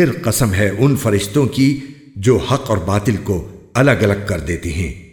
پھر قسم ہے ان فرشتوں کی جو حق اور باطل کو الگ الگ کر دیتی ہیں۔